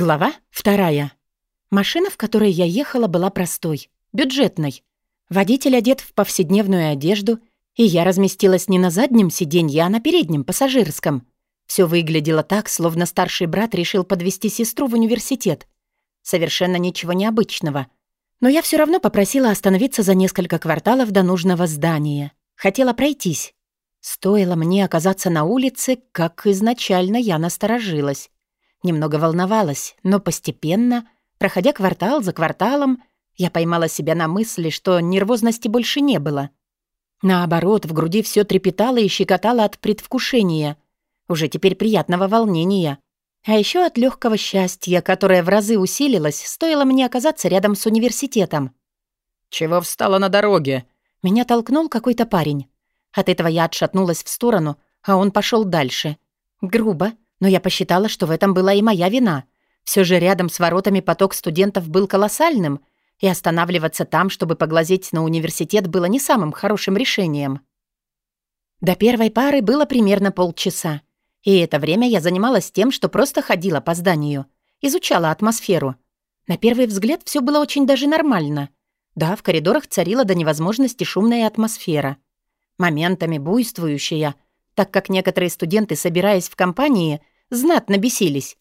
Глава вторая. Машина, в которой я ехала, была простой, бюджетной. Водитель одет в повседневную одежду, и я разместилась не на заднем сиденье, а на переднем, пассажирском. Все выглядело так, словно старший брат решил подвести сестру в университет. Совершенно ничего необычного. Но я все равно попросила остановиться за несколько кварталов до нужного здания. Хотела пройтись. Стоило мне оказаться на улице, как изначально я насторожилась. Немного волновалась, но постепенно, проходя квартал за кварталом, я поймала себя на мысли, что нервозности больше не было. Наоборот, в груди все трепетало и щекотало от предвкушения. Уже теперь приятного волнения. А еще от легкого счастья, которое в разы усилилось, стоило мне оказаться рядом с университетом. «Чего встала на дороге?» Меня толкнул какой-то парень. От этого я отшатнулась в сторону, а он пошел дальше. Грубо, но я посчитала, что в этом была и моя вина. Все же рядом с воротами поток студентов был колоссальным, и останавливаться там, чтобы поглазеть на университет, было не самым хорошим решением. До первой пары было примерно полчаса. И это время я занималась тем, что просто ходила по зданию, изучала атмосферу. На первый взгляд все было очень даже нормально. Да, в коридорах царила до невозможности шумная атмосфера. Моментами буйствующая — так как некоторые студенты, собираясь в компании, знатно бесились.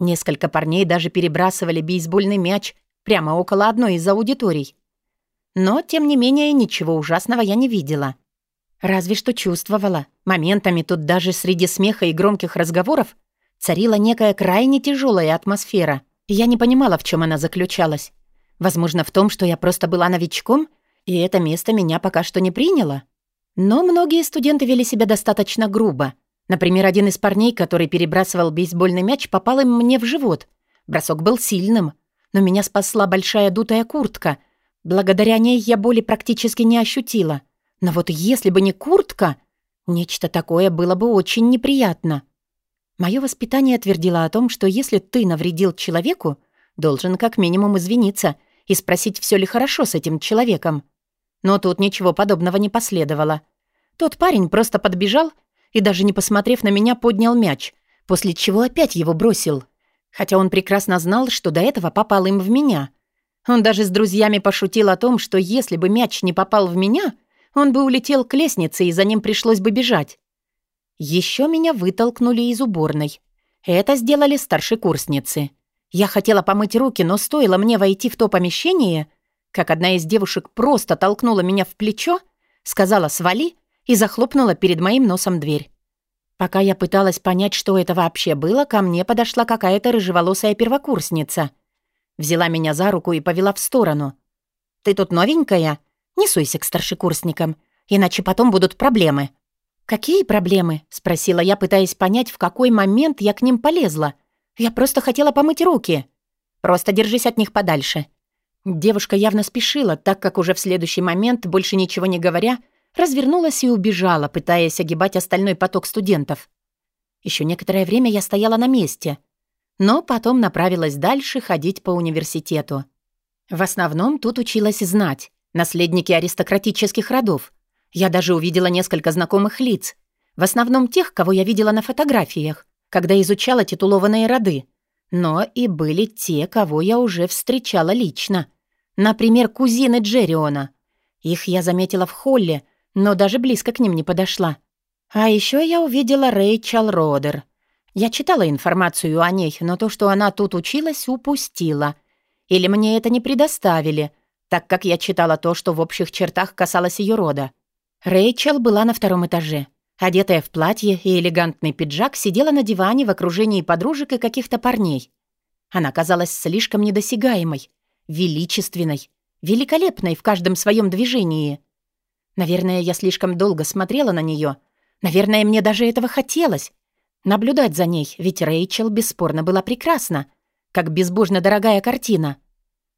Несколько парней даже перебрасывали бейсбольный мяч прямо около одной из аудиторий. Но, тем не менее, ничего ужасного я не видела. Разве что чувствовала. Моментами тут даже среди смеха и громких разговоров царила некая крайне тяжелая атмосфера. я не понимала, в чем она заключалась. Возможно, в том, что я просто была новичком, и это место меня пока что не приняло. Но многие студенты вели себя достаточно грубо. Например, один из парней, который перебрасывал бейсбольный мяч, попал им мне в живот. Бросок был сильным, но меня спасла большая дутая куртка. Благодаря ней я боли практически не ощутила. Но вот если бы не куртка, нечто такое было бы очень неприятно. Мое воспитание твердило о том, что если ты навредил человеку, должен как минимум извиниться и спросить, все ли хорошо с этим человеком. Но тут ничего подобного не последовало. Тот парень просто подбежал и, даже не посмотрев на меня, поднял мяч, после чего опять его бросил. Хотя он прекрасно знал, что до этого попал им в меня. Он даже с друзьями пошутил о том, что если бы мяч не попал в меня, он бы улетел к лестнице, и за ним пришлось бы бежать. Еще меня вытолкнули из уборной. Это сделали старшекурсницы. Я хотела помыть руки, но стоило мне войти в то помещение — как одна из девушек просто толкнула меня в плечо, сказала «свали» и захлопнула перед моим носом дверь. Пока я пыталась понять, что это вообще было, ко мне подошла какая-то рыжеволосая первокурсница. Взяла меня за руку и повела в сторону. «Ты тут новенькая? Не суйся к старшекурсникам, иначе потом будут проблемы». «Какие проблемы?» — спросила я, пытаясь понять, в какой момент я к ним полезла. «Я просто хотела помыть руки». «Просто держись от них подальше. Девушка явно спешила, так как уже в следующий момент, больше ничего не говоря, развернулась и убежала, пытаясь огибать остальной поток студентов. Еще некоторое время я стояла на месте, но потом направилась дальше ходить по университету. В основном тут училась знать, наследники аристократических родов. Я даже увидела несколько знакомых лиц, в основном тех, кого я видела на фотографиях, когда изучала титулованные роды. Но и были те, кого я уже встречала лично. Например, кузины Джерриона. Их я заметила в холле, но даже близко к ним не подошла. А еще я увидела Рэйчел Родер. Я читала информацию о ней, но то, что она тут училась, упустила. Или мне это не предоставили, так как я читала то, что в общих чертах касалось ее рода. Рэйчел была на втором этаже. Одетая в платье и элегантный пиджак, сидела на диване в окружении подружек и каких-то парней. Она казалась слишком недосягаемой, величественной, великолепной в каждом своем движении. Наверное, я слишком долго смотрела на нее. Наверное, мне даже этого хотелось. Наблюдать за ней, ведь Рэйчел бесспорно была прекрасна, как безбожно дорогая картина.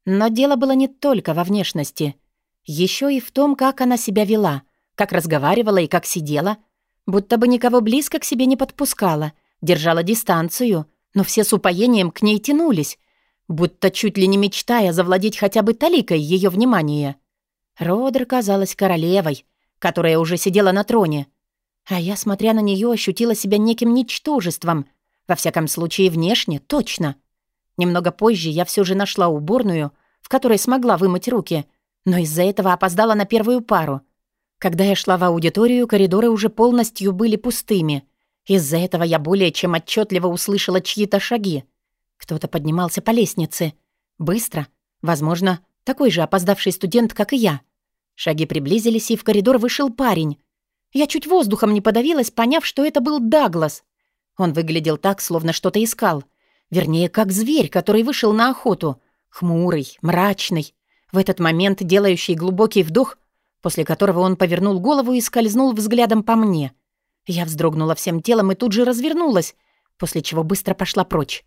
Но дело было не только во внешности. Еще и в том, как она себя вела, как разговаривала и как сидела, будто бы никого близко к себе не подпускала, держала дистанцию, но все с упоением к ней тянулись, будто чуть ли не мечтая завладеть хотя бы таликой ее внимания. Родер казалась королевой, которая уже сидела на троне. А я, смотря на нее, ощутила себя неким ничтожеством. Во всяком случае, внешне, точно. Немного позже я все же нашла уборную, в которой смогла вымыть руки, но из-за этого опоздала на первую пару. Когда я шла в аудиторию, коридоры уже полностью были пустыми. Из-за этого я более чем отчетливо услышала чьи-то шаги. Кто-то поднимался по лестнице. Быстро. Возможно, такой же опоздавший студент, как и я. Шаги приблизились, и в коридор вышел парень. Я чуть воздухом не подавилась, поняв, что это был Даглас. Он выглядел так, словно что-то искал. Вернее, как зверь, который вышел на охоту. Хмурый, мрачный. В этот момент делающий глубокий вдох, после которого он повернул голову и скользнул взглядом по мне. Я вздрогнула всем телом и тут же развернулась, после чего быстро пошла прочь.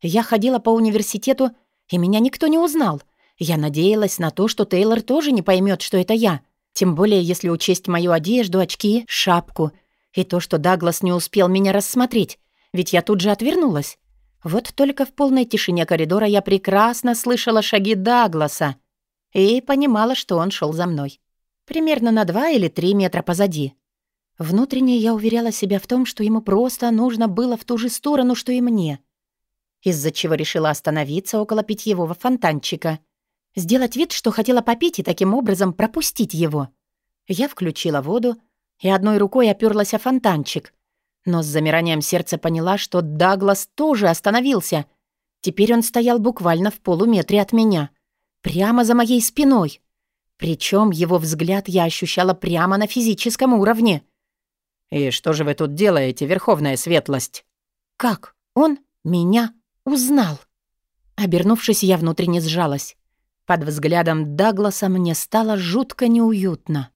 Я ходила по университету, и меня никто не узнал. Я надеялась на то, что Тейлор тоже не поймет, что это я. Тем более, если учесть мою одежду, очки, шапку и то, что Даглас не успел меня рассмотреть, ведь я тут же отвернулась. Вот только в полной тишине коридора я прекрасно слышала шаги Дагласа и понимала, что он шел за мной. Примерно на два или три метра позади. Внутренне я уверяла себя в том, что ему просто нужно было в ту же сторону, что и мне. Из-за чего решила остановиться около питьевого фонтанчика — Сделать вид, что хотела попить и таким образом пропустить его. Я включила воду и одной рукой оперлась о фонтанчик. Но с замиранием сердца поняла, что Даглас тоже остановился. Теперь он стоял буквально в полуметре от меня. Прямо за моей спиной. Причем его взгляд я ощущала прямо на физическом уровне. «И что же вы тут делаете, Верховная Светлость?» «Как? Он меня узнал?» Обернувшись, я внутренне сжалась. Под взглядом Дагласа мне стало жутко неуютно.